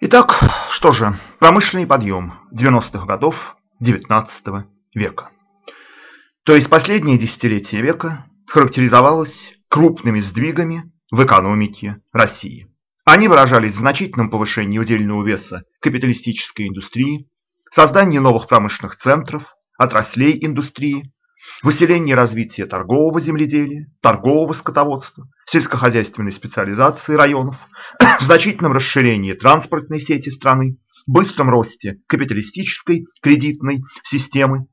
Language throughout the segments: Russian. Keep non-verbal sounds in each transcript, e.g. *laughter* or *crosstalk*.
Итак, что же, промышленный подъем 90-х годов XIX века. То есть последнее десятилетие века характеризовалось крупными сдвигами в экономике России. Они выражались в значительном повышении удельного веса капиталистической индустрии, создании новых промышленных центров, отраслей индустрии, выселении и развитии торгового земледелия, торгового скотоводства, сельскохозяйственной специализации районов, *coughs* значительном расширении транспортной сети страны, быстром росте капиталистической кредитной системы,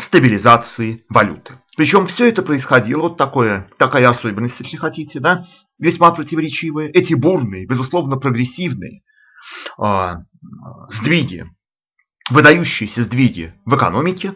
стабилизации валюты. Причем все это происходило, вот такое, такая особенность, если хотите, да, весьма противоречивая. Эти бурные, безусловно, прогрессивные э, сдвиги, выдающиеся сдвиги в экономике,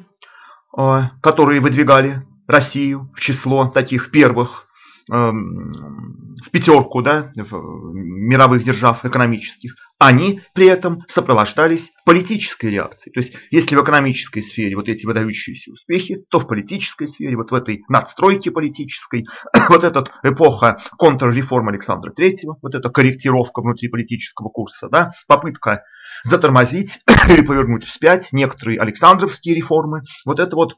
которые выдвигали Россию в число таких первых в пятерку да, в мировых держав экономических, они при этом сопровождались политической реакцией. То есть, если в экономической сфере вот эти выдающиеся успехи, то в политической сфере, вот в этой надстройке политической, *coughs* вот эта эпоха контрреформ Александра III, вот эта корректировка внутриполитического курса, да, попытка затормозить *coughs* или повернуть вспять некоторые Александровские реформы, вот это вот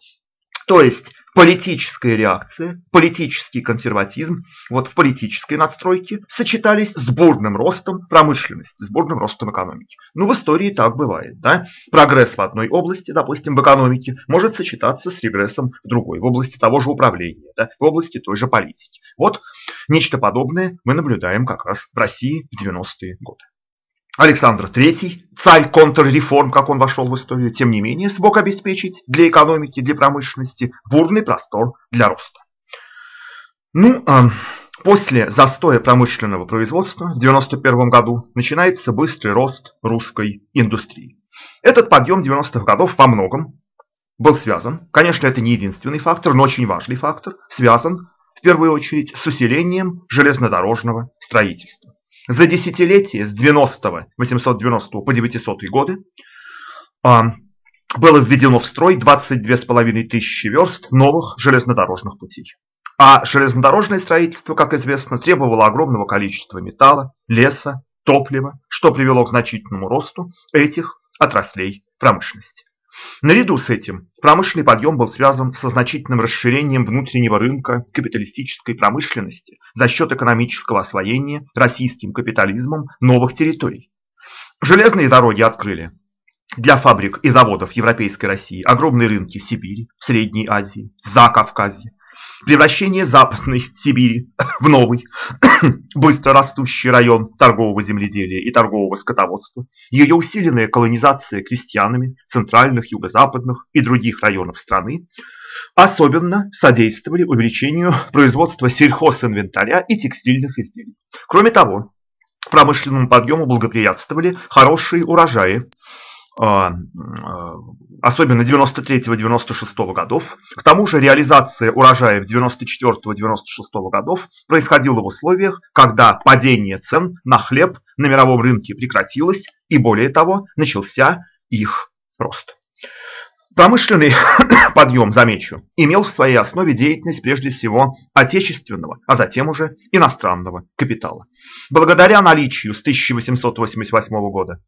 то есть политическая реакция, политический консерватизм вот в политической надстройке сочетались с бурным ростом промышленности, с бурным ростом экономики. Ну, в истории так бывает. Да? Прогресс в одной области, допустим, в экономике, может сочетаться с регрессом в другой, в области того же управления, да? в области той же политики. Вот нечто подобное мы наблюдаем как раз в России в 90-е годы. Александр III, царь контрреформ, как он вошел в историю, тем не менее смог обеспечить для экономики, для промышленности бурный простор для роста. Ну, а после застоя промышленного производства в 1991 году начинается быстрый рост русской индустрии. Этот подъем 90-х годов во многом был связан, конечно, это не единственный фактор, но очень важный фактор, связан в первую очередь с усилением железнодорожного строительства. За десятилетие с 90 890 по 900 годы а, было введено в строй 22,5 тысячи верст новых железнодорожных путей. А железнодорожное строительство, как известно, требовало огромного количества металла, леса, топлива, что привело к значительному росту этих отраслей промышленности. Наряду с этим промышленный подъем был связан со значительным расширением внутреннего рынка капиталистической промышленности за счет экономического освоения российским капитализмом новых территорий. Железные дороги открыли для фабрик и заводов Европейской России огромные рынки Сибири, Средней Азии, Закавказья, Превращение Западной Сибири в новый, *coughs* быстро растущий район торгового земледелия и торгового скотоводства, ее усиленная колонизация крестьянами центральных, юго-западных и других районов страны особенно содействовали увеличению производства сельхозинвентаря и текстильных изделий. Кроме того, промышленному подъему благоприятствовали хорошие урожаи особенно 93-96 годов. К тому же реализация урожаев 94-96 годов происходила в условиях, когда падение цен на хлеб на мировом рынке прекратилось и более того начался их рост. Промышленный *coughs* подъем, замечу, имел в своей основе деятельность прежде всего отечественного, а затем уже иностранного капитала. Благодаря наличию с 1888 года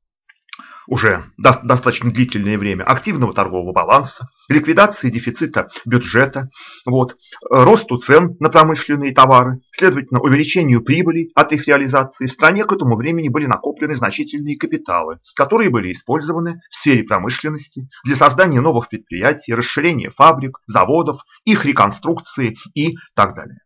уже до, достаточно длительное время активного торгового баланса, ликвидации дефицита бюджета, вот, росту цен на промышленные товары, следовательно, увеличению прибыли от их реализации, в стране к этому времени были накоплены значительные капиталы, которые были использованы в сфере промышленности для создания новых предприятий, расширения фабрик, заводов, их реконструкции и так далее.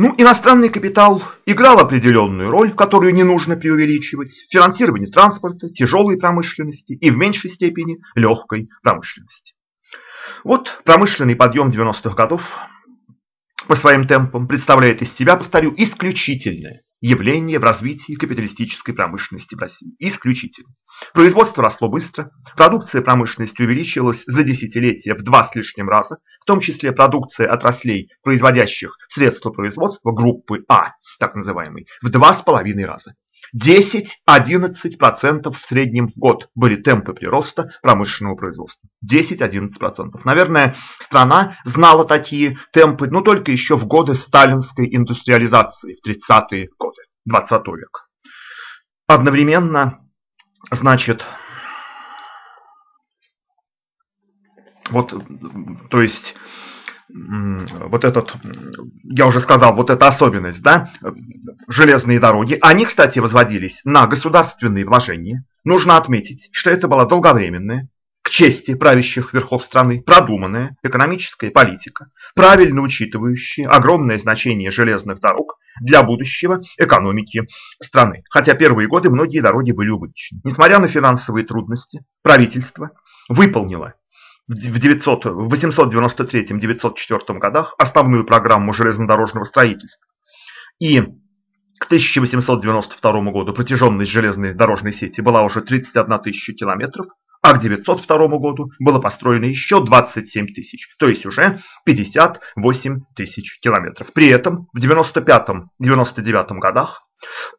Ну, иностранный капитал играл определенную роль, которую не нужно преувеличивать, в финансировании транспорта, тяжелой промышленности и в меньшей степени легкой промышленности. Вот промышленный подъем 90-х годов по своим темпам представляет из себя, повторю, исключительное явление в развитии капиталистической промышленности в России. Исключительно. Производство росло быстро, продукция промышленности увеличилась за десятилетия в два с лишним раза, в том числе продукция отраслей, производящих средства производства группы А, так называемый, в два с половиной раза. 10-11% в среднем в год были темпы прироста промышленного производства. 10-11%. Наверное, страна знала такие темпы, но только еще в годы сталинской индустриализации, в 30-е годы. 20 века. Одновременно, значит, вот, то есть, вот этот, я уже сказал, вот эта особенность, да, железные дороги, они, кстати, возводились на государственные вложения. Нужно отметить, что это была долговременная, к чести правящих верхов страны, продуманная экономическая политика, правильно учитывающая огромное значение железных дорог для будущего экономики страны. Хотя первые годы многие дороги были убыточны. Несмотря на финансовые трудности, правительство выполнило в 893-904 годах основную программу железнодорожного строительства. И к 1892 году протяженность железной дорожной сети была уже 31 тысяча километров, а к 902 году было построено еще 27 тысяч, то есть уже 58 тысяч километров. При этом в 95-99 годах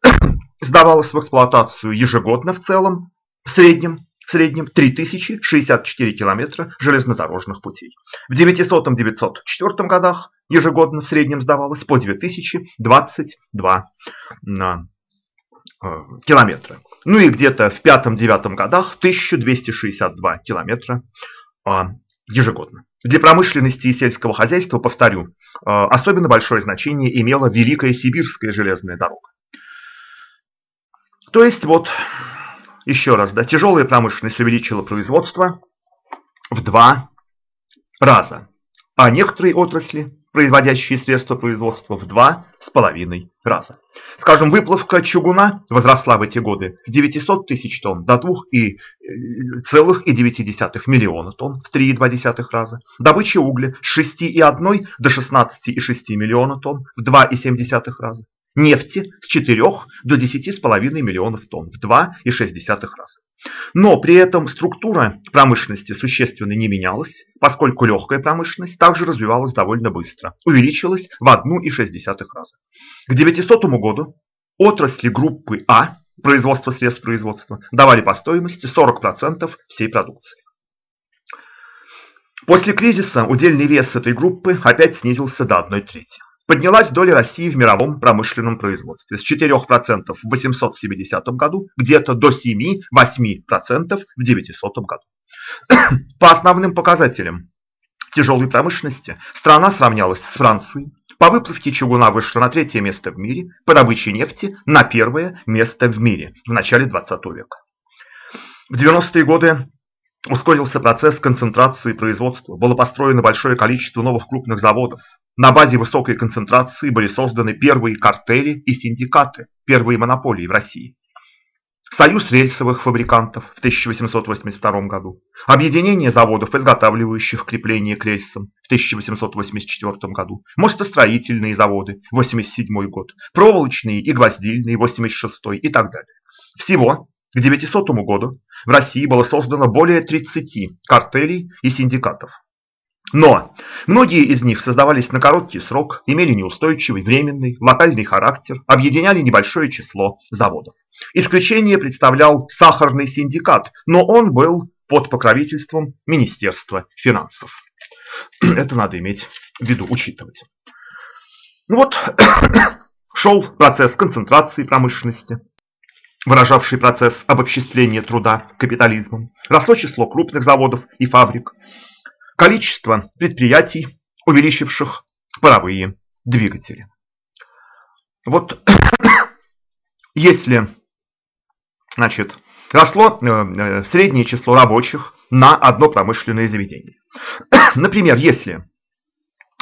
*coughs* сдавалось в эксплуатацию ежегодно в целом, в среднем, в среднем 3064 километра железнодорожных путей. В 900-904 годах ежегодно в среднем сдавалось по 2022 на э, километра. Ну и где-то в 5-9 годах 1262 километра а, ежегодно. Для промышленности и сельского хозяйства, повторю, а, особенно большое значение имела Великая Сибирская железная дорога. То есть вот еще раз, да, тяжелая промышленность увеличила производство в два раза, а некоторые отрасли, производящие средства производства, в два с половиной раза. Скажем, выплавка чугуна возросла в эти годы с 900 тысяч тонн до 2,9 э, миллиона тонн в 3,2 раза. Добыча угля с 6,1 до 16,6 миллиона тонн в 2,7 раза нефти с 4 до 10,5 миллионов тонн в 2,6 раза. Но при этом структура промышленности существенно не менялась, поскольку легкая промышленность также развивалась довольно быстро, увеличилась в 1,6 раза. К 900 году отрасли группы А, производство средств производства, давали по стоимости 40% всей продукции. После кризиса удельный вес этой группы опять снизился до 1 трети. Поднялась доля России в мировом промышленном производстве с 4% в 870 году где-то до 7-8% в 900 году. По основным показателям тяжелой промышленности страна сравнялась с Францией. По выплавке чугуна вышла на третье место в мире, по добыче нефти на первое место в мире в начале 20 века. В 90-е годы ускорился процесс концентрации производства. Было построено большое количество новых крупных заводов. На базе высокой концентрации были созданы первые картели и синдикаты, первые монополии в России. Союз рельсовых фабрикантов в 1882 году, объединение заводов, изготавливающих крепления к рельсам в 1884 году, мостостроительные заводы 87 год, проволочные и гвоздильные 86 и так далее. Всего к 900 году в России было создано более 30 картелей и синдикатов. Но многие из них создавались на короткий срок, имели неустойчивый, временный, локальный характер, объединяли небольшое число заводов. Исключение представлял сахарный синдикат, но он был под покровительством Министерства финансов. *clears throat* Это надо иметь в виду, учитывать. Ну вот, *clears throat* шел процесс концентрации промышленности, выражавший процесс обобществления труда капитализмом. Росло число крупных заводов и фабрик, количество предприятий, увеличивших паровые двигатели. Вот *coughs* если значит, росло э, э, среднее число рабочих на одно промышленное заведение. *coughs* Например, если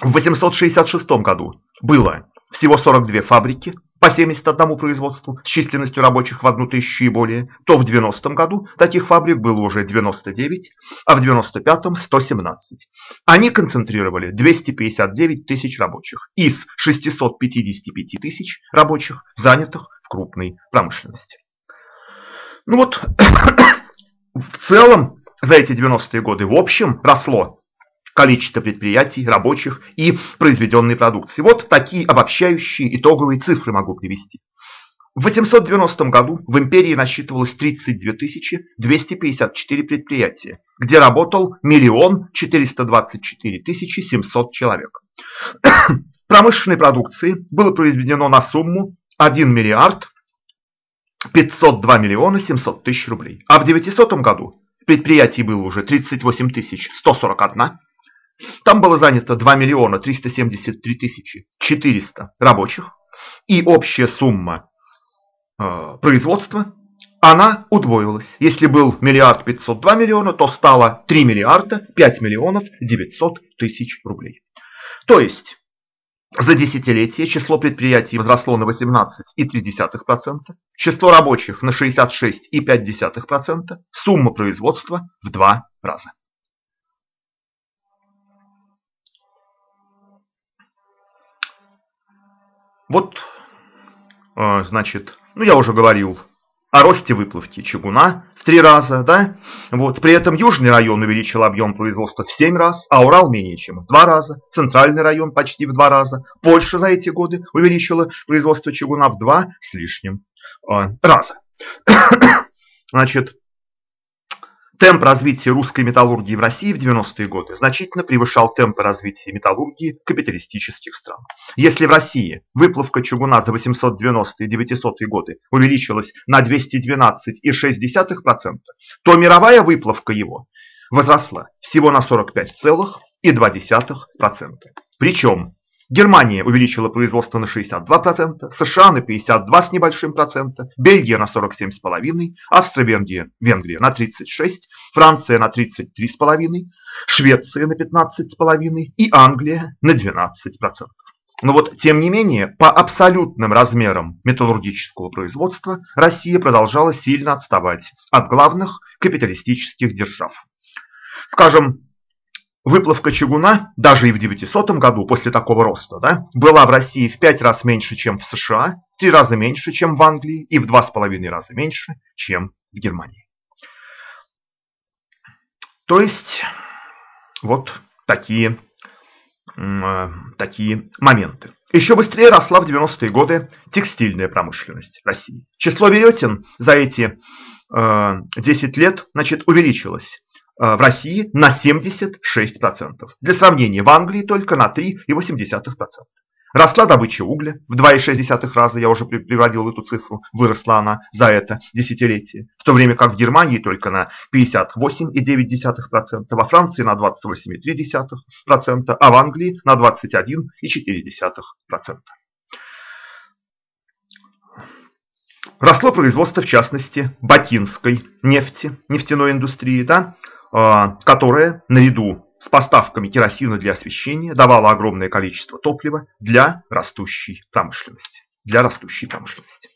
в 866 году было всего 42 фабрики, по 71 производству с численностью рабочих в одну тысячу и более, то в 90 году таких фабрик было уже 99, а в 95-м 117. Они концентрировали 259 тысяч рабочих из 655 тысяч рабочих, занятых в крупной промышленности. Ну вот, *coughs* в целом за эти 90-е годы в общем росло количество предприятий, рабочих и произведенной продукции. Вот такие обобщающие итоговые цифры могу привести. В 890 году в империи насчитывалось 32 254 предприятия, где работал миллион 424 700 человек. *coughs* Промышленной продукции было произведено на сумму 1 миллиард 502 миллиона 700 тысяч рублей. А в 900 году предприятий было уже 38 тысяч 141. Там было занято 2 миллиона 373 тысячи 400 рабочих. И общая сумма э, производства, она удвоилась. Если был миллиард 502 миллиона, то стало 3 миллиарда 5 миллионов 900 тысяч рублей. То есть за десятилетие число предприятий возросло на 18,3%, число рабочих на 66,5%, сумма производства в два раза. Вот, э, значит, ну я уже говорил о росте выплавки чугуна в три раза, да? Вот. При этом Южный район увеличил объем производства в семь раз, а Урал менее чем в два раза, Центральный район почти в два раза. Польша за эти годы увеличила производство чугуна в два с лишним э, раза. *coughs* Значит, Темп развития русской металлургии в России в 90-е годы значительно превышал темпы развития металлургии капиталистических стран. Если в России выплавка чугуна за 890 и 900 годы увеличилась на 212,6%, то мировая выплавка его возросла всего на 45,2%. Причем Германия увеличила производство на 62%, США на 52 с небольшим процента, Бельгия на 47,5%, Австро-Венгрия Венгрия на 36%, Франция на 33,5%, Швеция на 15,5% и Англия на 12%. Но вот, тем не менее, по абсолютным размерам металлургического производства Россия продолжала сильно отставать от главных капиталистических держав. Скажем, Выплавка чугуна, даже и в 900 году, после такого роста, да, была в России в 5 раз меньше, чем в США, в 3 раза меньше, чем в Англии, и в 2,5 раза меньше, чем в Германии. То есть, вот такие, э, такие моменты. Еще быстрее росла в 90-е годы текстильная промышленность России. Число веретен за эти э, 10 лет значит, увеличилось в России на 76%. Для сравнения, в Англии только на 3,8%. Росла добыча угля в 2,6 раза, я уже приводил эту цифру, выросла она за это десятилетие, в то время как в Германии только на 58,9%, во Франции на 28,3%, а в Англии на 21,4%. Росло производство, в частности, бакинской нефти, нефтяной индустрии, да, которая наряду с поставками керосина для освещения давала огромное количество топлива для растущей промышленности. Для растущей промышленности.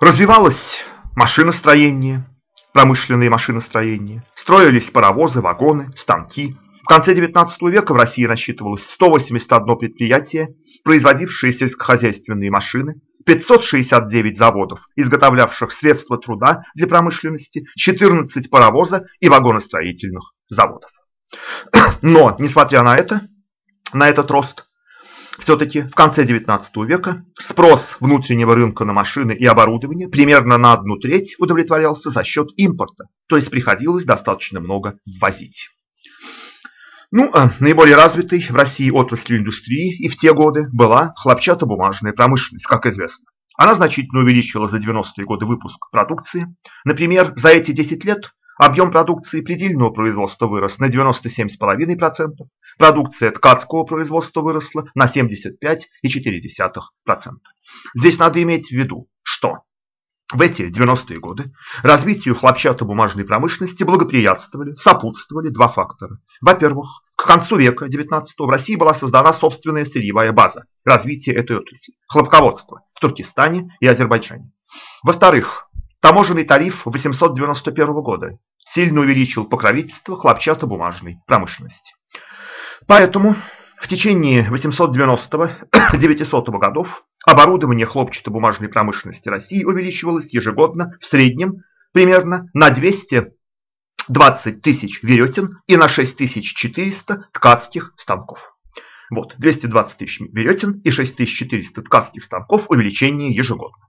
Развивалось машиностроение, промышленное машиностроение, строились паровозы, вагоны, станки. В конце XIX века в России насчитывалось 181 предприятие, производившее сельскохозяйственные машины, 569 заводов, изготовлявших средства труда для промышленности, 14 паровоза и вагоностроительных заводов. *clears throat* Но, несмотря на это, на этот рост, все-таки в конце 19 века спрос внутреннего рынка на машины и оборудование примерно на одну треть удовлетворялся за счет импорта, то есть приходилось достаточно много ввозить. Ну, а наиболее развитой в России отраслью индустрии и в те годы была хлопчатобумажная промышленность, как известно. Она значительно увеличила за 90-е годы выпуск продукции. Например, за эти 10 лет объем продукции предельного производства вырос на 97,5%, продукция ткацкого производства выросла на 75,4%. Здесь надо иметь в виду, что в эти 90-е годы развитию хлопчатобумажной промышленности благоприятствовали, сопутствовали два фактора. Во-первых, к концу века XIX в России была создана собственная сырьевая база развития этой отрасли – хлопководство в Туркестане и Азербайджане. Во-вторых, таможенный тариф 891 года сильно увеличил покровительство хлопчатобумажной промышленности. Поэтому в течение 890-900 годов Оборудование хлопчатобумажной промышленности России увеличивалось ежегодно в среднем примерно на 220 тысяч веретен и на 6400 ткацких станков. Вот, 220 тысяч веретен и 6400 ткацких станков увеличение ежегодно.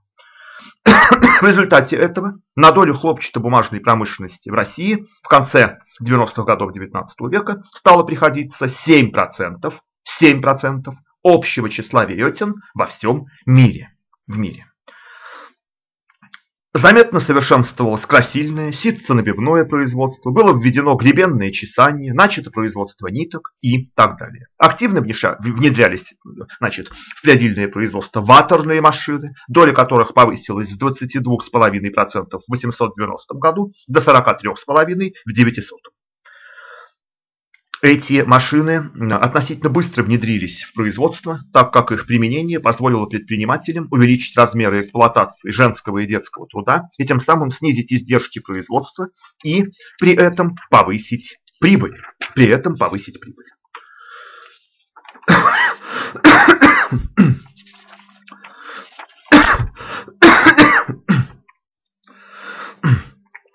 В результате этого на долю хлопчатобумажной промышленности в России в конце 90-х годов 19 века стало приходиться 7%, 7% общего числа веретен во всем мире. В мире. Заметно совершенствовалось красильное, ситцо-набивное производство, было введено гребенное чесание, начато производство ниток и так далее. Активно внедрялись значит, в прядильное производство ваторные машины, доля которых повысилась с 22,5% в 890 году до 43,5% в 900. Эти машины относительно быстро внедрились в производство, так как их применение позволило предпринимателям увеличить размеры эксплуатации женского и детского труда и тем самым снизить издержки производства и при этом повысить прибыль. При этом повысить прибыль. *coughs*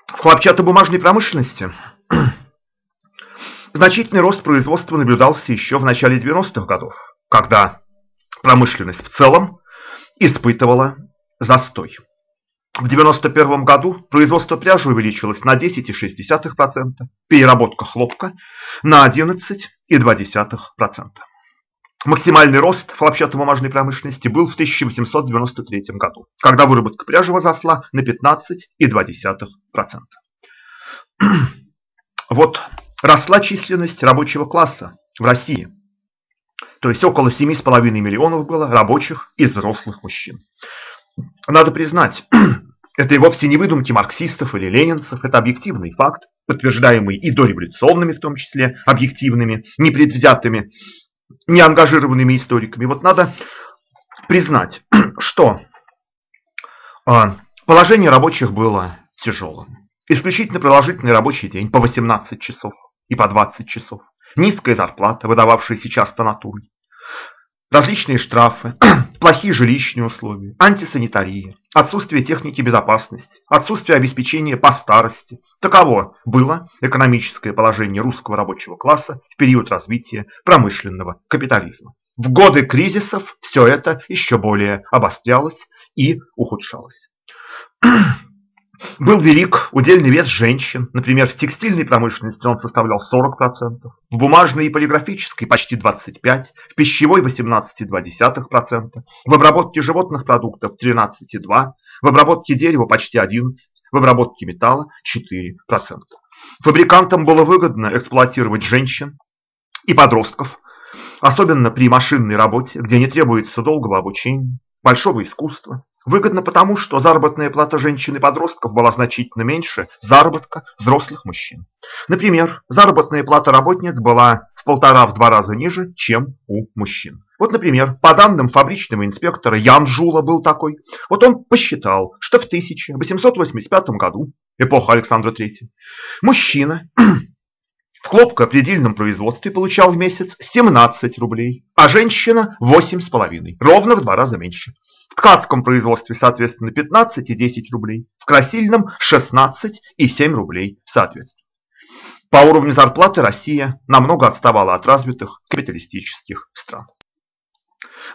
В хлопчатобумажной промышленности Значительный рост производства наблюдался еще в начале 90-х годов, когда промышленность в целом испытывала застой. В 1991 году производство пряжи увеличилось на 10,6%, переработка хлопка на 11,2%. Максимальный рост хлопчатобумажной промышленности был в 1893 году, когда выработка пряжи возросла на 15,2%. *clears throat* Вот росла численность рабочего класса в России. То есть около 7,5 миллионов было рабочих и взрослых мужчин. Надо признать, *clears throat* это и вовсе не выдумки марксистов или ленинцев, это объективный факт, подтверждаемый и дореволюционными, в том числе, объективными, непредвзятыми, неангажированными историками. Вот надо признать, *clears throat* что а, положение рабочих было тяжелым. Исключительно продолжительный рабочий день по 18 часов и по 20 часов. Низкая зарплата, выдававшаяся часто натурой. Различные штрафы, *clears throat* плохие жилищные условия, антисанитария, отсутствие техники безопасности, отсутствие обеспечения по старости. Таково было экономическое положение русского рабочего класса в период развития промышленного капитализма. В годы кризисов все это еще более обострялось и ухудшалось. *clears throat* Был велик удельный вес женщин, например, в текстильной промышленности он составлял 40%, в бумажной и полиграфической почти 25%, в пищевой 18,2%, в обработке животных продуктов 13,2%, в обработке дерева почти 11%, в обработке металла 4%. Фабрикантам было выгодно эксплуатировать женщин и подростков, особенно при машинной работе, где не требуется долгого обучения, большого искусства, Выгодно потому, что заработная плата женщин и подростков была значительно меньше заработка взрослых мужчин. Например, заработная плата работниц была в полтора-два раза ниже, чем у мужчин. Вот, например, по данным фабричного инспектора Ян Жула был такой. Вот он посчитал, что в 1885 году, эпоха Александра III, мужчина *clears throat* в хлопкопредельном производстве получал в месяц 17 рублей, а женщина 8,5, ровно в два раза меньше. В ткацком производстве, соответственно, 15 и 10 рублей, в красильном 16 и 7 рублей, соответственно. По уровню зарплаты Россия намного отставала от развитых капиталистических стран.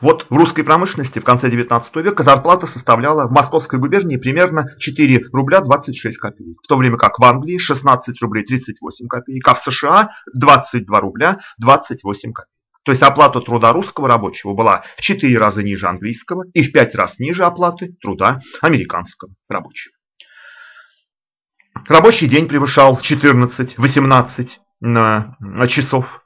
Вот в русской промышленности в конце 19 века зарплата составляла в Московской губернии примерно 4 рубля 26 копеек, в то время как в Англии 16 рублей 38 копеек, а в США 22 рубля 28 копеек. То есть оплата труда русского рабочего была в 4 раза ниже английского и в 5 раз ниже оплаты труда американского рабочего. Рабочий день превышал 14-18 часов.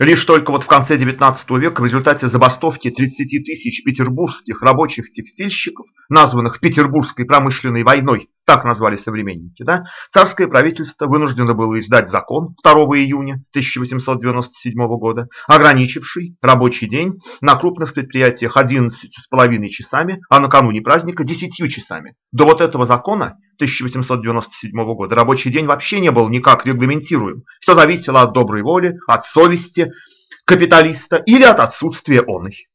Лишь только вот в конце 19 века в результате забастовки 30 тысяч петербургских рабочих текстильщиков, названных Петербургской промышленной войной, так назвали современники, да, царское правительство вынуждено было издать закон 2 июня 1897 года, ограничивший рабочий день на крупных предприятиях 11,5 часами, а накануне праздника 10 часами. До вот этого закона 1897 года рабочий день вообще не был никак регламентируем. Все зависело от доброй воли, от совести капиталиста или от отсутствия оной.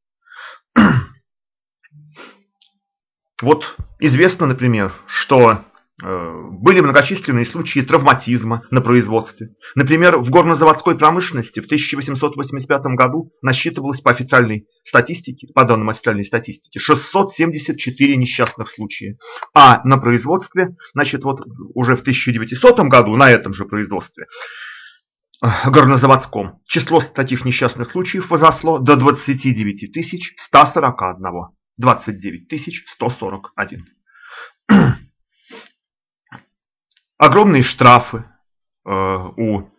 Вот известно, например, что Э, были многочисленные случаи травматизма на производстве. Например, в горнозаводской промышленности в 1885 году насчитывалось по официальной статистике, по данным официальной статистики, 674 несчастных случая. А на производстве, значит, вот уже в 1900 году, на этом же производстве, горнозаводском число таких несчастных случаев возросло до 29 141. 29 141. *clears throat* Огромные штрафы э, у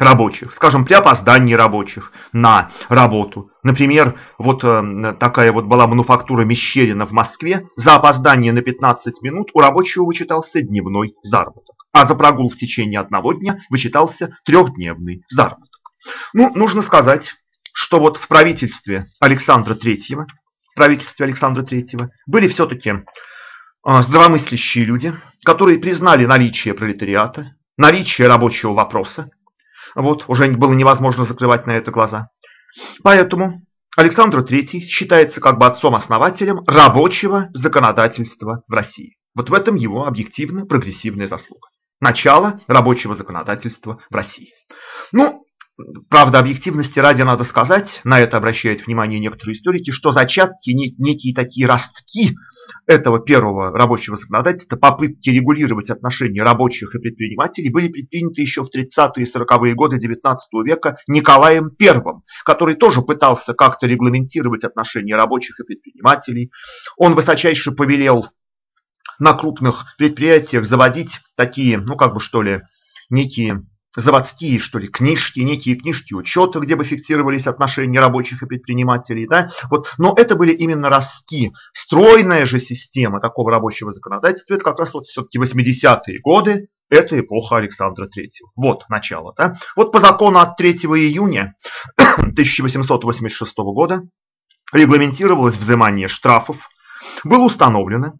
рабочих, скажем, при опоздании рабочих на работу. Например, вот э, такая вот была мануфактура Мещерина в Москве. За опоздание на 15 минут у рабочего вычитался дневной заработок, а за прогул в течение одного дня вычитался трехдневный заработок. Ну, нужно сказать, что вот в правительстве Александра Третьего, в правительстве Александра Третьего были все-таки э, здравомыслящие люди, которые признали наличие пролетариата, наличие рабочего вопроса, вот, уже было невозможно закрывать на это глаза. Поэтому Александр III считается как бы отцом-основателем рабочего законодательства в России. Вот в этом его объективно прогрессивная заслуга. Начало рабочего законодательства в России. Ну, Правда, объективности ради надо сказать, на это обращают внимание некоторые историки, что зачатки, некие такие ростки этого первого рабочего законодательства, попытки регулировать отношения рабочих и предпринимателей были предприняты еще в 30-е и 40-е годы XIX века Николаем I, который тоже пытался как-то регламентировать отношения рабочих и предпринимателей. Он высочайше повелел на крупных предприятиях заводить такие, ну как бы что ли, некие заводские, что ли, книжки, некие книжки учета, где бы фиксировались отношения рабочих и предпринимателей. Да? Вот, но это были именно ростки. Стройная же система такого рабочего законодательства, это как раз вот все-таки 80-е годы, это эпоха Александра III. Вот начало. Да? Вот по закону от 3 июня *coughs* 1886 года регламентировалось взимание штрафов. Было установлено,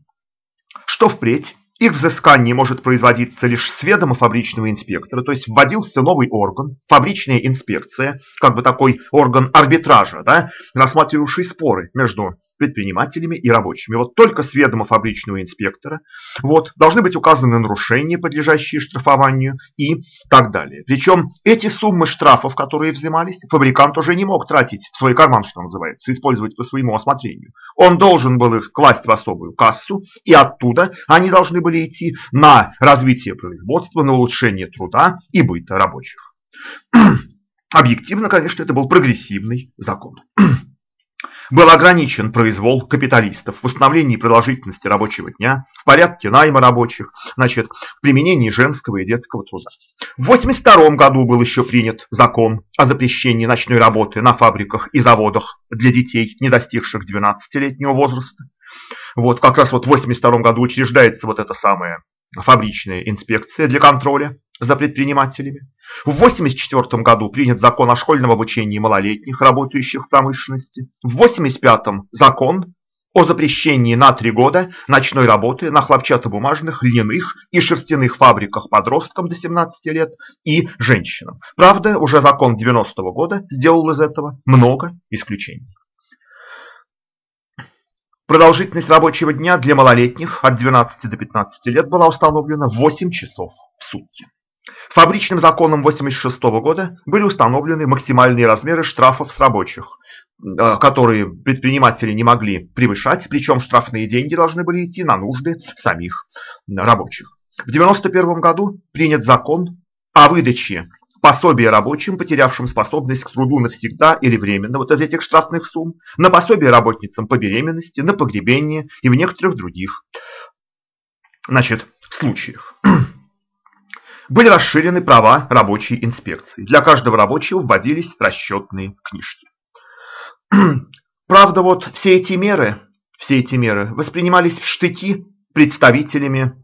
что впредь их взыскание может производиться лишь с ведома фабричного инспектора, то есть вводился новый орган, фабричная инспекция, как бы такой орган арбитража, да, рассматривавший споры между предпринимателями и рабочими. Вот только с ведома фабричного инспектора вот, должны быть указаны нарушения, подлежащие штрафованию и так далее. Причем эти суммы штрафов, которые взимались, фабрикант уже не мог тратить в свой карман, что называется, использовать по своему осмотрению. Он должен был их класть в особую кассу, и оттуда они должны были идти на развитие производства, на улучшение труда и быта рабочих. *clears throat* Объективно, конечно, это был прогрессивный закон. *clears throat* Был ограничен произвол капиталистов в установлении продолжительности рабочего дня, в порядке найма рабочих, значит, в применении женского и детского труда. В 1982 году был еще принят закон о запрещении ночной работы на фабриках и заводах для детей, не достигших 12-летнего возраста. Вот как раз вот в 1982 году учреждается вот эта самая фабричная инспекция для контроля за предпринимателями. В 1984 году принят закон о школьном обучении малолетних, работающих в промышленности. В 1985 закон о запрещении на три года ночной работы на хлопчатобумажных, льняных и шерстяных фабриках подросткам до 17 лет и женщинам. Правда, уже закон 90 -го года сделал из этого много исключений. Продолжительность рабочего дня для малолетних от 12 до 15 лет была установлена 8 часов в сутки. Фабричным законом 1986 года были установлены максимальные размеры штрафов с рабочих, э, которые предприниматели не могли превышать, причем штрафные деньги должны были идти на нужды самих рабочих. В 1991 году принят закон о выдаче пособие рабочим, потерявшим способность к труду навсегда или временно, вот из этих штрафных сумм, на пособие работницам по беременности, на погребение и в некоторых других значит, случаях. *clears throat* Были расширены права рабочей инспекции. Для каждого рабочего вводились расчетные книжки. *clears throat* Правда, вот все эти меры, все эти меры воспринимались в штыки представителями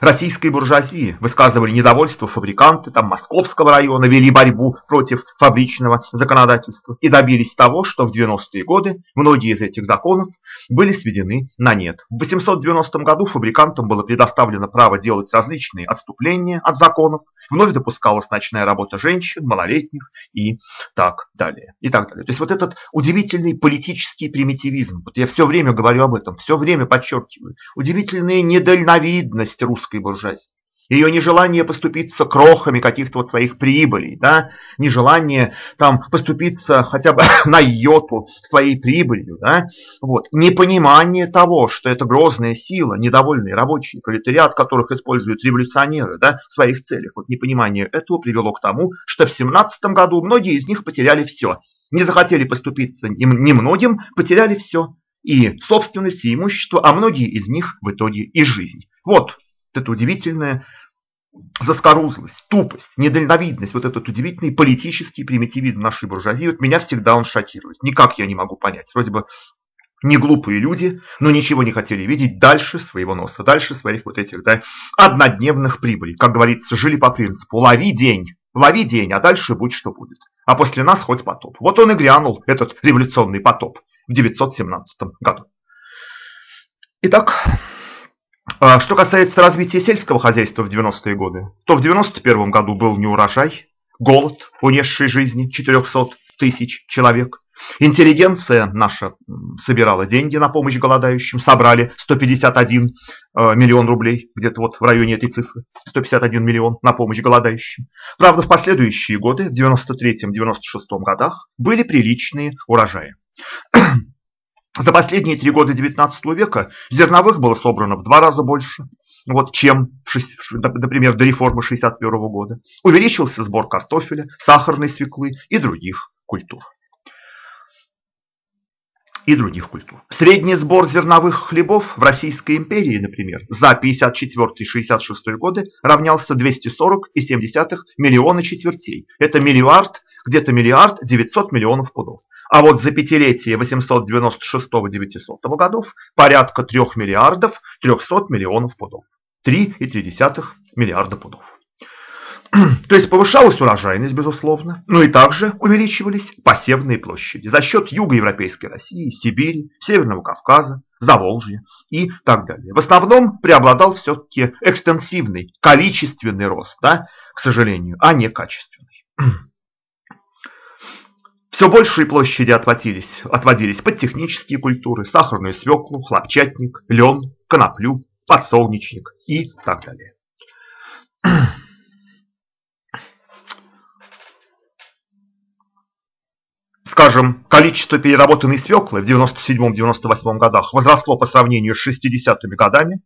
российской буржуазии высказывали недовольство фабриканты там, Московского района, вели борьбу против фабричного законодательства и добились того, что в 90-е годы многие из этих законов были сведены на нет. В 890 году фабрикантам было предоставлено право делать различные отступления от законов, вновь допускалась ночная работа женщин, малолетних и так далее. И так далее. То есть вот этот удивительный политический примитивизм, вот я все время говорю об этом, все время подчеркиваю, удивительная недальновидность русской буржуазии. ее нежелание поступиться крохами каких-то вот своих прибылей, да, нежелание там поступиться хотя бы *coughs* на йоту своей прибылью, да, вот, непонимание того, что это грозная сила, недовольные рабочие, пролетариат, которых используют революционеры, да, в своих целях, вот непонимание этого привело к тому, что в 17 году многие из них потеряли все, не захотели поступиться немногим, потеряли все, и собственность, и имущество, а многие из них в итоге и жизнь. Вот это удивительная заскорузлость, тупость, недальновидность, вот этот удивительный политический примитивизм нашей буржуазии, вот меня всегда он шокирует. Никак я не могу понять. Вроде бы не глупые люди, но ничего не хотели видеть дальше своего носа, дальше своих вот этих да, однодневных прибылей. Как говорится, жили по принципу «лови день», «лови день», а дальше будь что будет. А после нас хоть потоп. Вот он и грянул, этот революционный потоп, в 917 году. Итак, что касается развития сельского хозяйства в 90-е годы, то в 91 году был неурожай, голод, унесший жизни 400 тысяч человек. Интеллигенция наша собирала деньги на помощь голодающим, собрали 151 а, миллион рублей, где-то вот в районе этой цифры, 151 миллион на помощь голодающим. Правда, в последующие годы, в 93-96 годах, были приличные урожаи. За последние три года XIX века зерновых было собрано в два раза больше, вот, чем, например, до реформы 1961 года. Увеличился сбор картофеля, сахарной свеклы и других культур. И других культур. Средний сбор зерновых хлебов в Российской империи, например, за 54-66 годы равнялся 240,7 миллиона четвертей. Это миллиард где-то миллиард 900 миллионов пудов. А вот за пятилетие 896-900 годов порядка 3 миллиардов 300 миллионов пудов. 3,3 миллиарда пудов. *clears throat* То есть повышалась урожайность, безусловно, но и также увеличивались посевные площади за счет югоевропейской России, Сибири, Северного Кавказа, Заволжья и так далее. В основном преобладал все-таки экстенсивный, количественный рост, да, к сожалению, а не качественный. *clears throat* Все большие площади отводились, отводились под технические культуры, сахарную свеклу, хлопчатник, лен, коноплю, подсолнечник и так далее. Скажем, количество переработанной свеклы в 97-98 годах возросло по сравнению с 60-ми годами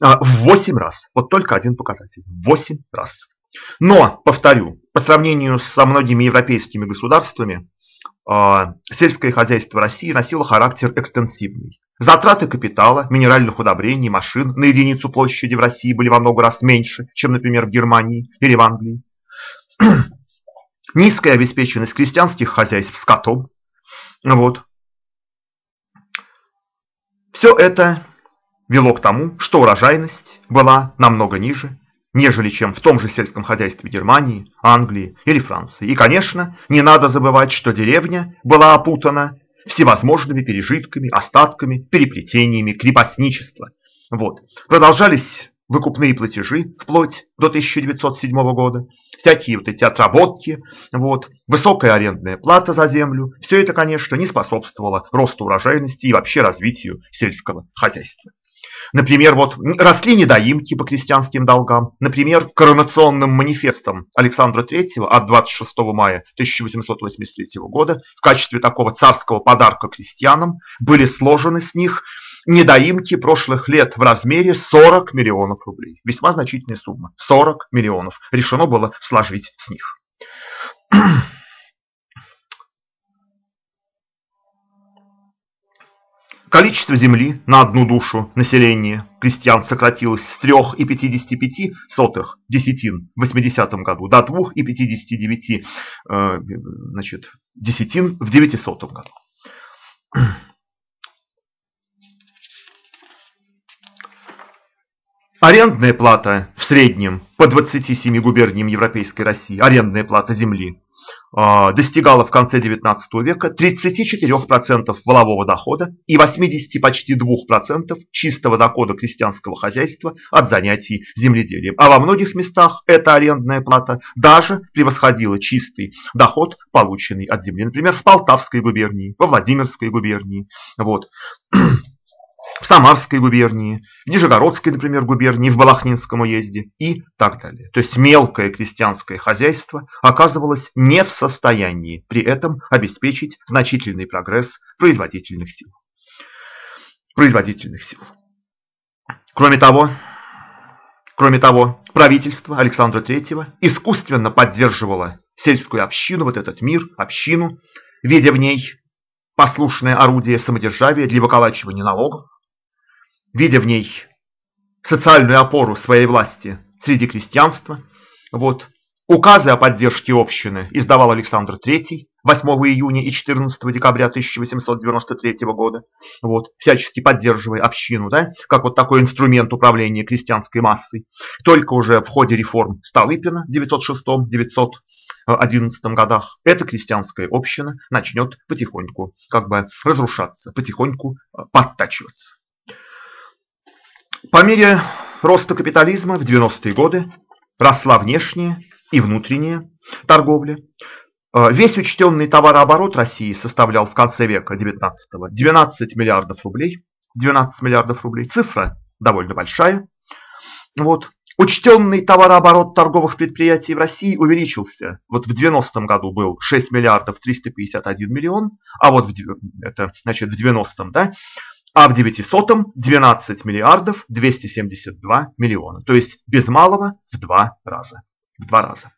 а, в 8 раз. Вот только один показатель. В 8 раз. Но, повторю, по сравнению со многими европейскими государствами, сельское хозяйство России носило характер экстенсивный. Затраты капитала, минеральных удобрений, машин на единицу площади в России были во много раз меньше, чем, например, в Германии или в Англии. *clears throat* Низкая обеспеченность крестьянских хозяйств скотом. Вот. Все это вело к тому, что урожайность была намного ниже, нежели чем в том же сельском хозяйстве Германии, Англии или Франции. И, конечно, не надо забывать, что деревня была опутана всевозможными пережитками, остатками, переплетениями крепостничества. Вот. Продолжались выкупные платежи вплоть до 1907 года, всякие вот эти отработки, вот, высокая арендная плата за землю. Все это, конечно, не способствовало росту урожайности и вообще развитию сельского хозяйства. Например, вот росли недоимки по крестьянским долгам. Например, коронационным манифестом Александра III от 26 мая 1883 года в качестве такого царского подарка крестьянам были сложены с них недоимки прошлых лет в размере 40 миллионов рублей. Весьма значительная сумма. 40 миллионов. Решено было сложить с них. *clears throat* Количество земли на одну душу населения крестьян сократилось с 3,55 десятин в 80 году до 2,59 э, значит, десятин в 900 году. Арендная плата в среднем по 27 губерниям Европейской России, арендная плата земли, достигала в конце XIX века 34% волового дохода и 80 почти 2% чистого дохода крестьянского хозяйства от занятий земледелием. А во многих местах эта арендная плата даже превосходила чистый доход, полученный от земли. Например, в Полтавской губернии, во Владимирской губернии. Вот. В Самарской губернии, в Нижегородской, например, губернии, в Балахнинском уезде и так далее. То есть мелкое крестьянское хозяйство оказывалось не в состоянии при этом обеспечить значительный прогресс производительных сил. Производительных сил. Кроме того, кроме того, правительство Александра III искусственно поддерживало сельскую общину, вот этот мир, общину, видя в ней послушное орудие самодержавия для выколачивания налогов, видя в ней социальную опору своей власти среди крестьянства. Вот. Указы о поддержке общины издавал Александр III 8 июня и 14 декабря 1893 года, вот, всячески поддерживая общину, да, как вот такой инструмент управления крестьянской массой. Только уже в ходе реформ Столыпина в 906-911 годах эта крестьянская община начнет потихоньку как бы разрушаться, потихоньку э, подтачиваться. По мере роста капитализма в 90-е годы росла внешняя и внутренняя торговля. Э, весь учтенный товарооборот России составлял в конце века 19-го 12 миллиардов рублей. 12 миллиардов рублей. Цифра довольно большая. Вот. Учтенный товарооборот торговых предприятий в России увеличился. Вот в 90-м году был 6 миллиардов 351 миллион, а вот в, это, значит, в 90-м, да, а в 900-м 12 миллиардов 272 миллиона. То есть без малого в два раза. В два раза.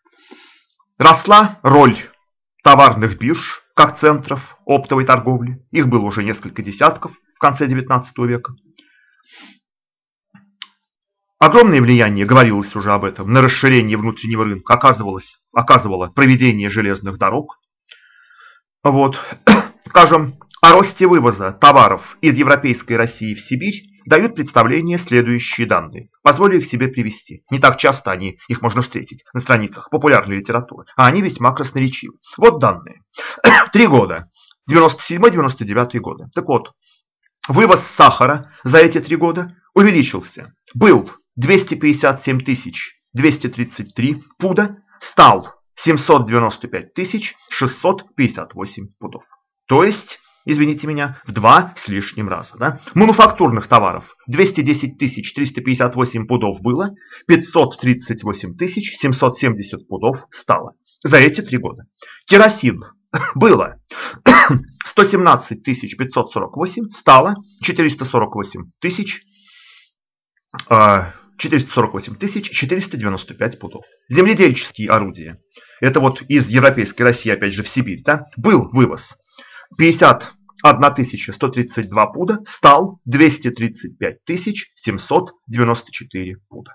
Росла роль товарных бирж как центров оптовой торговли. Их было уже несколько десятков в конце 19 века. Огромное влияние, говорилось уже об этом, на расширение внутреннего рынка оказывалось, оказывало проведение железных дорог. Вот, скажем, о росте вывоза товаров из Европейской России в Сибирь дают представление следующие данные. Позволю их себе привести. Не так часто они, их можно встретить на страницах популярной литературы, а они весьма красноречивы. Вот данные. *coughs* Три года. 97-99 годы. Так вот, вывоз сахара за эти три года увеличился. Был 257 233 пуда, стал 795 658 пудов. То есть извините меня, в два с лишним раза. Да? Мануфактурных товаров 210 358 пудов было, 538 770 пудов стало за эти три года. Керосин *coughs* было *coughs* 117 548, стало 448 тысяч 448 тысяч 495 пудов. Земледельческие орудия. Это вот из Европейской России, опять же, в Сибирь. Да? Был вывоз 51 132 пуда стал 235 794 пуда.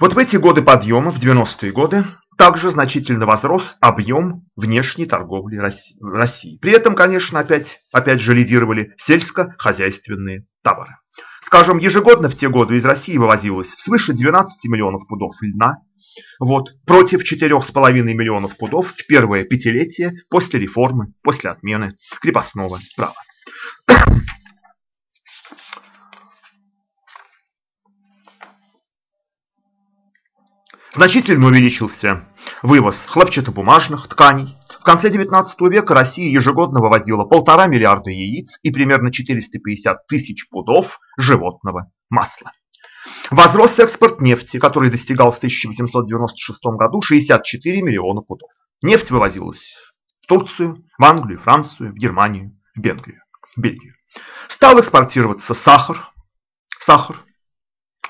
Вот в эти годы подъема, в 90-е годы, также значительно возрос объем внешней торговли России. При этом, конечно, опять, опять же лидировали сельскохозяйственные товары. Скажем, ежегодно в те годы из России вывозилось свыше 12 миллионов пудов льна, вот, против 4,5 миллионов пудов в первое пятилетие после реформы, после отмены крепостного права. Значительно увеличился вывоз хлопчатобумажных тканей. В конце XIX века Россия ежегодно вывозила полтора миллиарда яиц и примерно 450 тысяч пудов животного масла. Возрос экспорт нефти, который достигал в 1896 году 64 миллиона пудов. Нефть вывозилась в Турцию, в Англию, Францию, в Германию, в Бельгию. В Бельгию. Стал экспортироваться сахар. Сахар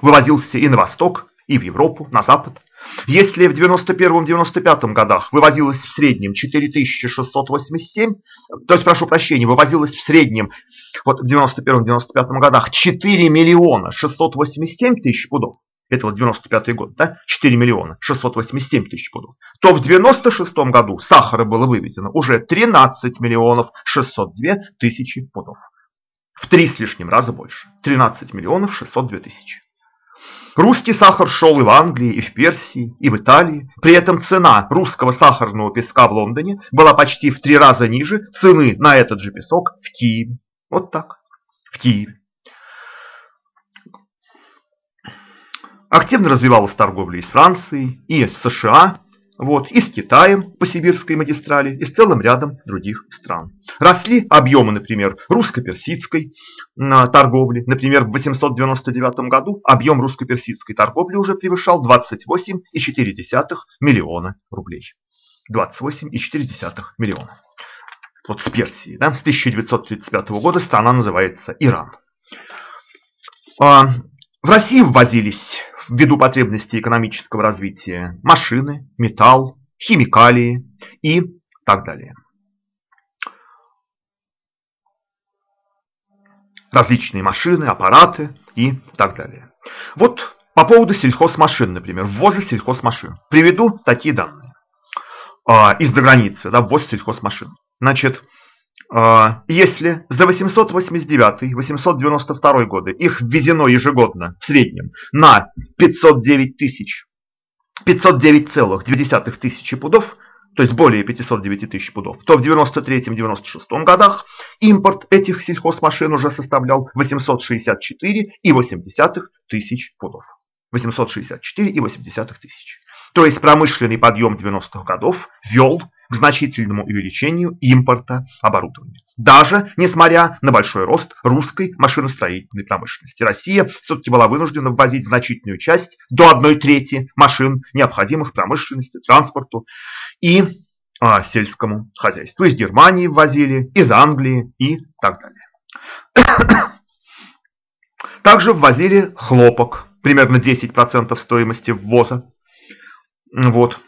вывозился и на восток, и в Европу, на запад. Если в 91-95 годах вывозилось в среднем 4687, то есть, прошу прощения, вывозилось в среднем вот в 91-95 годах 4 миллиона 687 тысяч пудов, это вот 95 год, да, 4 миллиона 687 тысяч пудов, то в 96 году сахара было вывезено уже 13 миллионов 602 тысячи пудов. В три с лишним раза больше. 13 миллионов 602 тысячи. Русский сахар шел и в Англии, и в Персии, и в Италии. При этом цена русского сахарного песка в Лондоне была почти в три раза ниже цены на этот же песок в Киеве. Вот так, в Киеве. Активно развивалась торговля и с Францией, и с США. Вот, и с Китаем по Сибирской магистрали, и с целым рядом других стран. Росли объемы, например, русско-персидской торговли. Например, в 899 году объем русско-персидской торговли уже превышал 28,4 миллиона рублей. 28,4 миллиона. Вот с Персией. Да? С 1935 года страна называется Иран. А, в России ввозились ввиду потребностей экономического развития машины, металл, химикалии и так далее. Различные машины, аппараты и так далее. Вот по поводу сельхозмашин, например, ввоза сельхозмашин. Приведу такие данные а, из-за границы, да, ввоз сельхозмашин. Значит, если за 889-892 годы их ввезено ежегодно в среднем на 509 тысяч 509,2 тысячи пудов, то есть более 509 тысяч пудов, то в 93-96 годах импорт этих сельхозмашин уже составлял 864,8 тысяч пудов. 864,8 тысяч. То есть промышленный подъем 90-х годов вел к значительному увеличению импорта оборудования. Даже несмотря на большой рост русской машиностроительной промышленности. Россия все-таки была вынуждена ввозить значительную часть, до одной трети машин, необходимых промышленности, транспорту и а, сельскому хозяйству. Из Германии ввозили, из Англии и так далее. *coughs* Также ввозили хлопок, примерно 10% стоимости ввоза. Вот.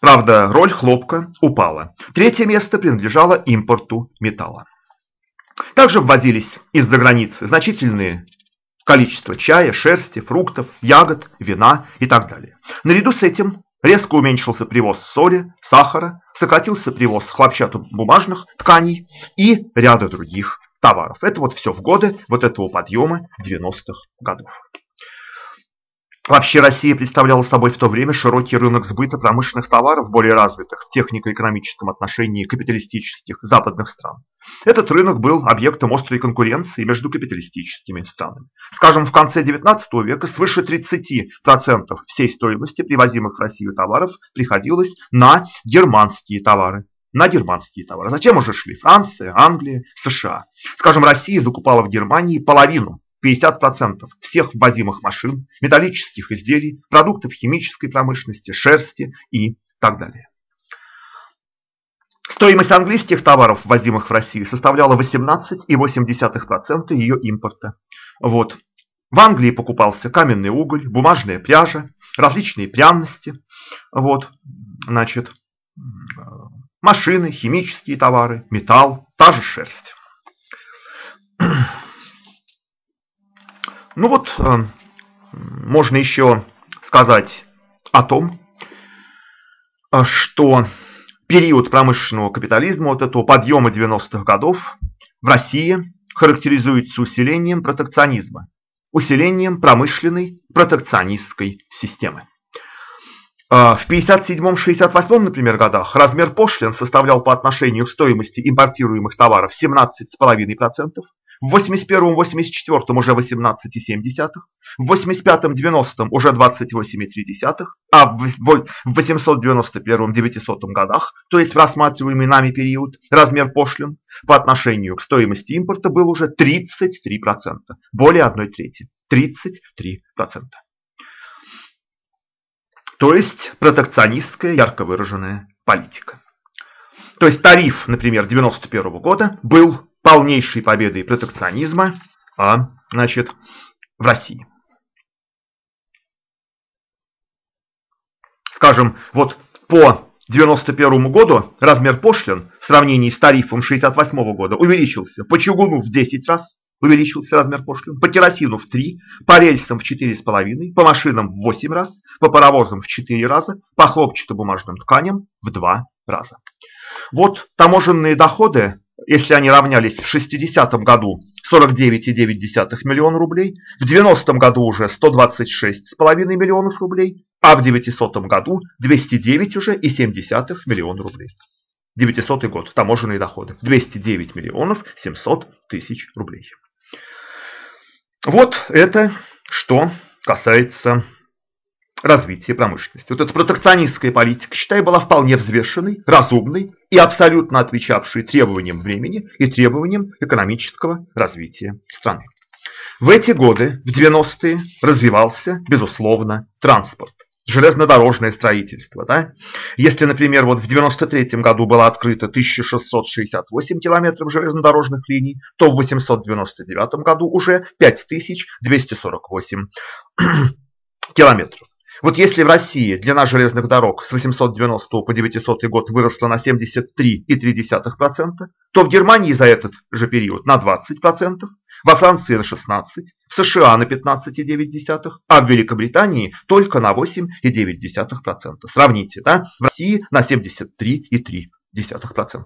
Правда, роль хлопка упала. Третье место принадлежало импорту металла. Также ввозились из-за границы значительные количество чая, шерсти, фруктов, ягод, вина и так далее. Наряду с этим резко уменьшился привоз соли, сахара, сократился привоз хлопчатобумажных тканей и ряда других товаров. Это вот все в годы вот этого подъема 90-х годов. Вообще Россия представляла собой в то время широкий рынок сбыта промышленных товаров, более развитых в технико-экономическом отношении капиталистических западных стран. Этот рынок был объектом острой конкуренции между капиталистическими странами. Скажем, в конце XIX века свыше 30% всей стоимости привозимых в Россию товаров приходилось на германские товары. На германские товары. Зачем уже шли Франция, Англия, США? Скажем, Россия закупала в Германии половину 50% всех ввозимых машин, металлических изделий, продуктов химической промышленности, шерсти и так далее. Стоимость английских товаров, ввозимых в Россию, составляла 18,8% ее импорта. Вот. В Англии покупался каменный уголь, бумажная пряжа, различные пряности, вот, значит, машины, химические товары, металл, та же шерсть. Ну вот, э, можно еще сказать о том, э, что период промышленного капитализма, вот этого подъема 90-х годов в России характеризуется усилением протекционизма, усилением промышленной протекционистской системы. Э, в 57-68, например, годах размер пошлин составлял по отношению к стоимости импортируемых товаров 17,5%, в 81-84 уже 18,7, в 85-90 уже 28,3, а в 891-900 годах, то есть в рассматриваемый нами период, размер пошлин по отношению к стоимости импорта был уже 33%, более 1 трети, 33%. То есть протекционистская ярко выраженная политика. То есть тариф, например, 91 года был полнейшей победой протекционизма а, значит, в России. Скажем, вот по 1991 году размер пошлин в сравнении с тарифом 1968 года увеличился по чугуну в 10 раз, увеличился размер пошлин, по керосину в 3, по рельсам в 4,5, по машинам в 8 раз, по паровозам в 4 раза, по хлопчатобумажным тканям в 2 раза. Вот таможенные доходы если они равнялись в 60 году 49,9 миллиона рублей, в 90 году уже 126,5 миллионов рублей, а в 900 году 209 уже и 7 миллиона рублей. 900 год, таможенные доходы, 209 миллионов 700 тысяч рублей. Вот это, что касается развития промышленности. Вот эта протекционистская политика, считаю, была вполне взвешенной, разумной и абсолютно отвечавшей требованиям времени и требованиям экономического развития страны. В эти годы, в 90-е, развивался, безусловно, транспорт железнодорожное строительство. Да? Если, например, вот в 93 году было открыто 1668 километров железнодорожных линий, то в 899 году уже 5248 километров. Вот если в России длина железных дорог с 890 по 900 год выросла на 73,3%, то в Германии за этот же период на 20%, во Франции на 16%, в США на 15,9%, а в Великобритании только на 8,9%. Сравните, да? В России на 73,3%. 0,1%.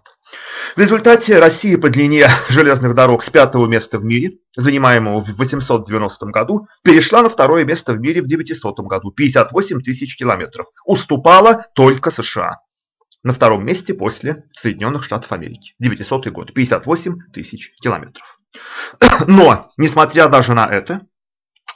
В результате Россия по длине *laughs* железных дорог с пятого места в мире, занимаемого в 890 году, перешла на второе место в мире в 900 году, 58 тысяч километров. Уступала только США. На втором месте после Соединенных Штатов Америки. 900 год, 58 тысяч километров. *clears throat* Но, несмотря даже на это,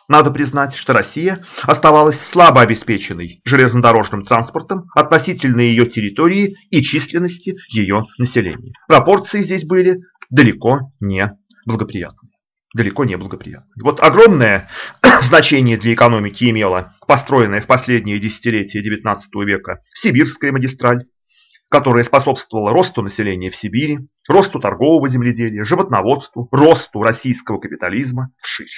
надо признать, что Россия оставалась слабо обеспеченной железнодорожным транспортом относительно ее территории и численности ее населения. Пропорции здесь были далеко не благоприятные. Далеко не благоприятные. Вот огромное *coughs* значение для экономики имела построенная в последние десятилетия XIX века Сибирская магистраль, которая способствовала росту населения в Сибири, росту торгового земледелия, животноводству, росту российского капитализма вширь.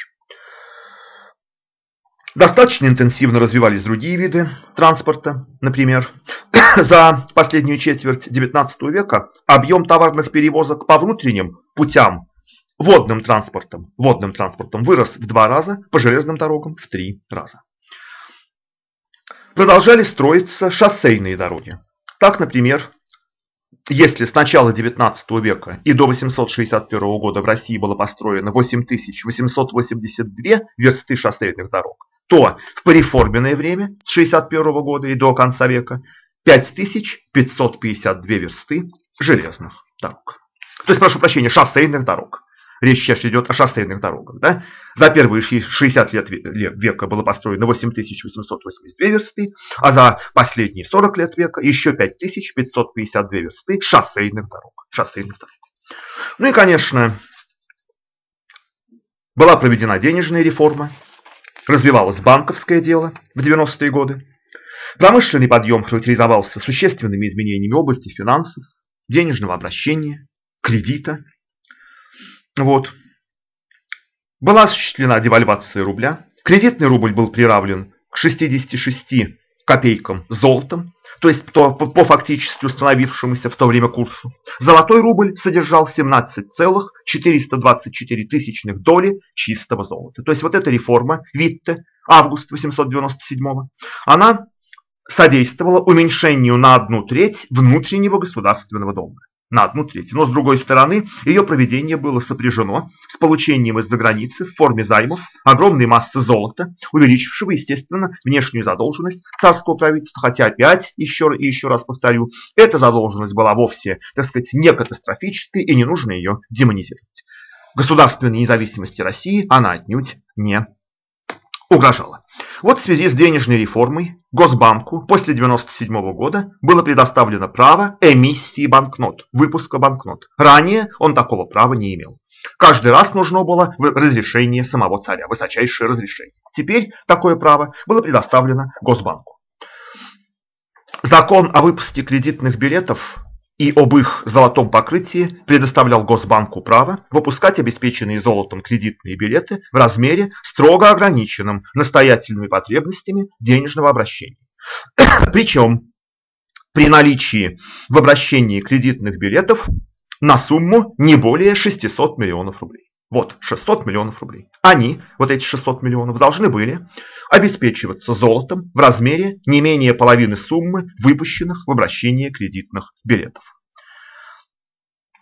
Достаточно интенсивно развивались другие виды транспорта. Например, *coughs* за последнюю четверть XIX века объем товарных перевозок по внутренним путям водным транспортом, водным транспортом вырос в два раза, по железным дорогам в три раза. Продолжали строиться шоссейные дороги. Так, например, если с начала XIX века и до 861 года в России было построено 8882 версты шоссейных дорог, то в пореформенное время с 61 года и до конца века 5552 версты железных дорог. То есть, прошу прощения, шоссейных дорог. Речь сейчас идет о шоссейных дорогах. Да? За первые 60 лет века было построено 8882 версты, а за последние 40 лет века еще 5552 версты шоссейных дорог. Шоссейных дорог. Ну и, конечно, была проведена денежная реформа, развивалось банковское дело в 90-е годы. Промышленный подъем характеризовался существенными изменениями области финансов, денежного обращения, кредита. Вот. Была осуществлена девальвация рубля. Кредитный рубль был приравлен к 66 копейкам золотом то есть по, по, фактически установившемуся в то время курсу. Золотой рубль содержал 17,424 тысячных доли чистого золота. То есть вот эта реформа Витте, август 897 она содействовала уменьшению на одну треть внутреннего государственного долга на одну треть. Но с другой стороны, ее проведение было сопряжено с получением из-за границы в форме займов огромной массы золота, увеличившего, естественно, внешнюю задолженность царского правительства. Хотя опять, еще и еще раз повторю, эта задолженность была вовсе, так сказать, не катастрофической и не нужно ее демонизировать. Государственной независимости России она отнюдь не угрожала. Вот в связи с денежной реформой Госбанку после 1997 года было предоставлено право эмиссии банкнот, выпуска банкнот. Ранее он такого права не имел. Каждый раз нужно было разрешение самого царя, высочайшее разрешение. Теперь такое право было предоставлено Госбанку. Закон о выпуске кредитных билетов и об их золотом покрытии предоставлял Госбанку право выпускать обеспеченные золотом кредитные билеты в размере, строго ограниченном настоятельными потребностями денежного обращения. *coughs* Причем при наличии в обращении кредитных билетов на сумму не более 600 миллионов рублей. Вот, 600 миллионов рублей. Они, вот эти 600 миллионов, должны были обеспечиваться золотом в размере не менее половины суммы выпущенных в обращение кредитных билетов.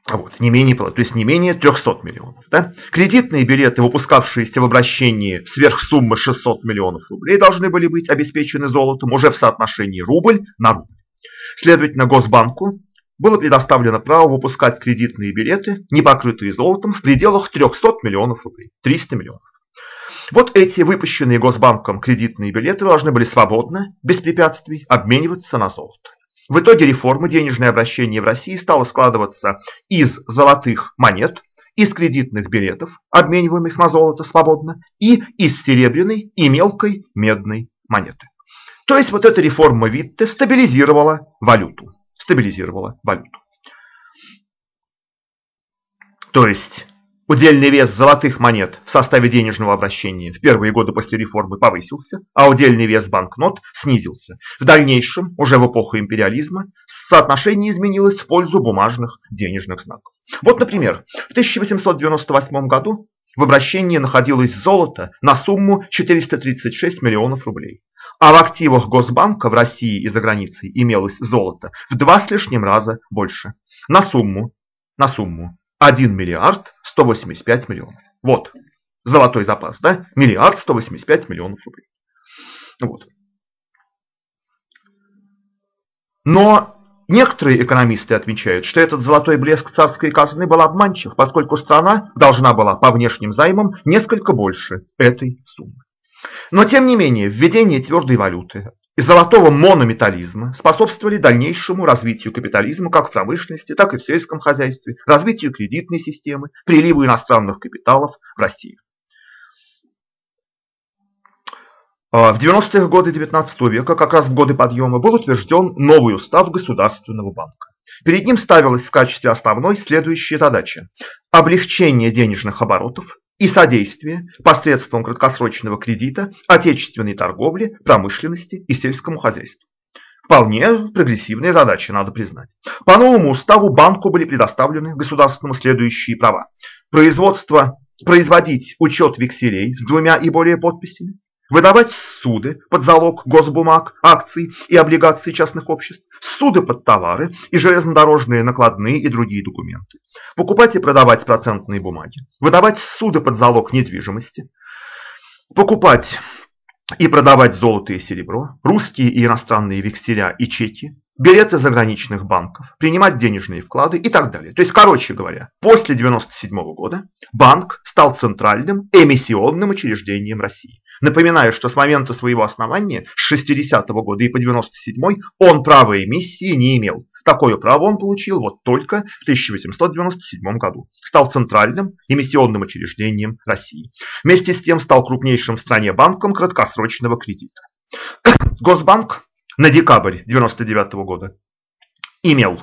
Вот, не менее, то есть не менее 300 миллионов. Да? Кредитные билеты, выпускавшиеся в обращении сверх суммы 600 миллионов рублей, должны были быть обеспечены золотом уже в соотношении рубль на рубль. Следовательно, Госбанку было предоставлено право выпускать кредитные билеты, не покрытые золотом, в пределах 300 миллионов рублей. 300 миллионов. Вот эти выпущенные Госбанком кредитные билеты должны были свободно, без препятствий, обмениваться на золото. В итоге реформы денежное обращение в России стало складываться из золотых монет, из кредитных билетов, обмениваемых на золото свободно, и из серебряной и мелкой медной монеты. То есть вот эта реформа Витте стабилизировала валюту. Стабилизировала валюту. То есть Удельный вес золотых монет в составе денежного обращения в первые годы после реформы повысился, а удельный вес банкнот снизился. В дальнейшем, уже в эпоху империализма, соотношение изменилось в пользу бумажных денежных знаков. Вот, например, в 1898 году в обращении находилось золото на сумму 436 миллионов рублей. А в активах Госбанка в России и за границей имелось золото в два с лишним раза больше. На сумму, на сумму 1 миллиард 185 миллионов. Вот, золотой запас, да? Миллиард 185 миллионов рублей. Вот. Но некоторые экономисты отмечают, что этот золотой блеск царской казны был обманчив, поскольку страна должна была по внешним займам несколько больше этой суммы. Но тем не менее, введение твердой валюты, и золотого монометализма способствовали дальнейшему развитию капитализма как в промышленности, так и в сельском хозяйстве, развитию кредитной системы, приливу иностранных капиталов в Россию. А, в 90-е годы XIX века, как раз в годы подъема, был утвержден новый устав Государственного банка. Перед ним ставилась в качестве основной следующая задача – облегчение денежных оборотов, и содействие посредством краткосрочного кредита отечественной торговле, промышленности и сельскому хозяйству. Вполне прогрессивная задача, надо признать. По новому уставу банку были предоставлены государственному следующие права. Производство, производить учет векселей с двумя и более подписями, выдавать суды под залог госбумаг, акций и облигаций частных обществ, суды под товары и железнодорожные накладные и другие документы, покупать и продавать процентные бумаги, выдавать суды под залог недвижимости, покупать и продавать золото и серебро, русские и иностранные векселя и чеки, билеты заграничных банков, принимать денежные вклады и так далее. То есть, короче говоря, после 1997 года банк стал центральным эмиссионным учреждением России. Напоминаю, что с момента своего основания, с 60 -го года и по 97 он права эмиссии не имел. Такое право он получил вот только в 1897 году. Стал центральным эмиссионным учреждением России. Вместе с тем стал крупнейшим в стране банком краткосрочного кредита. Госбанк на декабрь 1999 года имел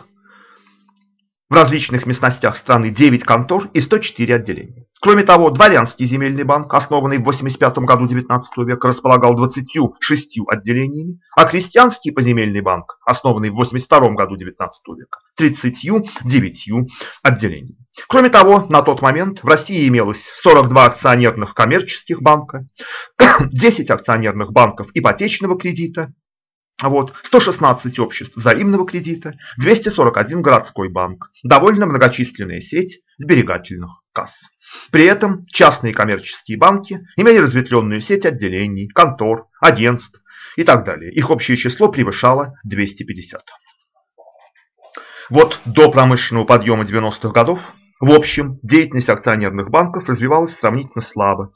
в различных местностях страны 9 контор и 104 отделения. Кроме того, Дворянский земельный банк, основанный в 85 году XIX века, располагал 26 отделениями, а Крестьянский поземельный банк, основанный в 82 году XIX века, 39 отделениями. Кроме того, на тот момент в России имелось 42 акционерных коммерческих банка, *coughs* 10 акционерных банков ипотечного кредита, вот, 116 обществ взаимного кредита, 241 городской банк, довольно многочисленная сеть сберегательных касс. При этом частные коммерческие банки имели разветвленную сеть отделений, контор, агентств и так далее. Их общее число превышало 250. Вот до промышленного подъема 90-х годов в общем, деятельность акционерных банков развивалась сравнительно слабо.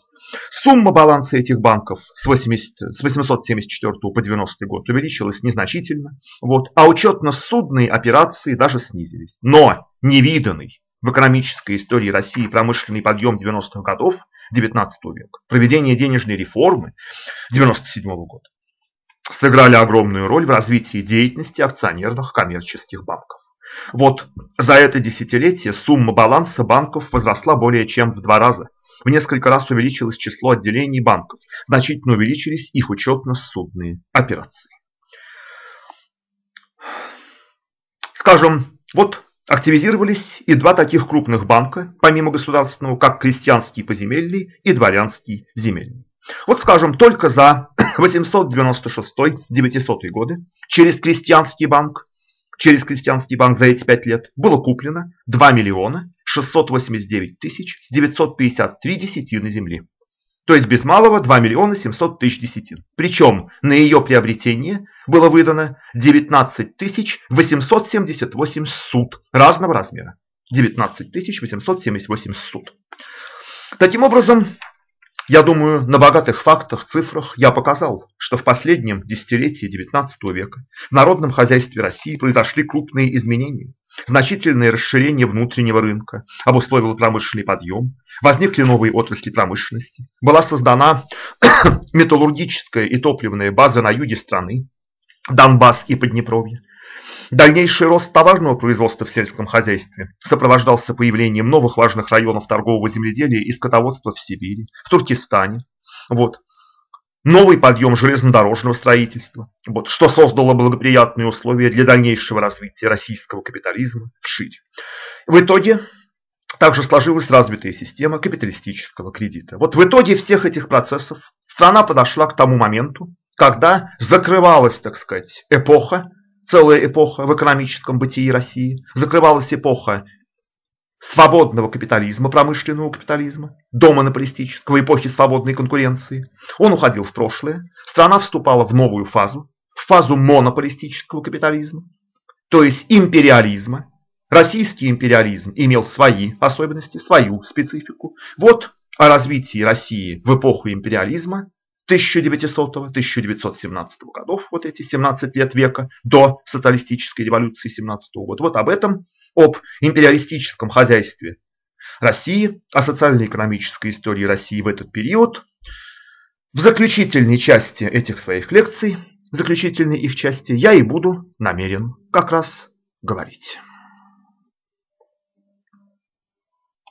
Сумма баланса этих банков с, 80, с 874 по 90 год увеличилась незначительно, вот, а учетно-судные операции даже снизились. Но невиданный в экономической истории России промышленный подъем 90-х годов 19 века, проведение денежной реформы 97 -го года сыграли огромную роль в развитии деятельности акционерных коммерческих банков. Вот за это десятилетие сумма баланса банков возросла более чем в два раза. В несколько раз увеличилось число отделений банков, значительно увеличились их учетно-судные операции. Скажем, вот активизировались и два таких крупных банка, помимо государственного, как крестьянский поземельный и дворянский земельный. Вот скажем, только за *clears throat* 896-900 годы через крестьянский банк через крестьянский банк за эти пять лет было куплено 2 миллиона 689 тысяч 953 десятины земли. То есть без малого 2 миллиона 700 тысяч десятин. Причем на ее приобретение было выдано 19 тысяч 878 суд разного размера. 19 тысяч 878 суд. Таким образом, Я думаю, на богатых фактах, цифрах я показал, что в последнем десятилетии XIX века в народном хозяйстве России произошли крупные изменения. Значительное расширение внутреннего рынка обусловило промышленный подъем, возникли новые отрасли промышленности, была создана *coughs* металлургическая и топливная база на юге страны, Донбасс и Поднепровье. Дальнейший рост товарного производства в сельском хозяйстве сопровождался появлением новых важных районов торгового земледелия и скотоводства в Сибири, в Туркестане. Вот. Новый подъем железнодорожного строительства, вот, что создало благоприятные условия для дальнейшего развития российского капитализма вширь. В итоге также сложилась развитая система капиталистического кредита. Вот в итоге всех этих процессов страна подошла к тому моменту, когда закрывалась, так сказать, эпоха целая эпоха в экономическом бытии России, закрывалась эпоха свободного капитализма, промышленного капитализма, до монополистического, эпохи свободной конкуренции. Он уходил в прошлое, страна вступала в новую фазу, в фазу монополистического капитализма, то есть империализма. Российский империализм имел свои особенности, свою специфику. Вот о развитии России в эпоху империализма 1900-1917 годов, вот эти 17 лет века до социалистической революции 17 года. Вот об этом, об империалистическом хозяйстве России, о социально-экономической истории России в этот период. В заключительной части этих своих лекций, в заключительной их части, я и буду намерен как раз говорить.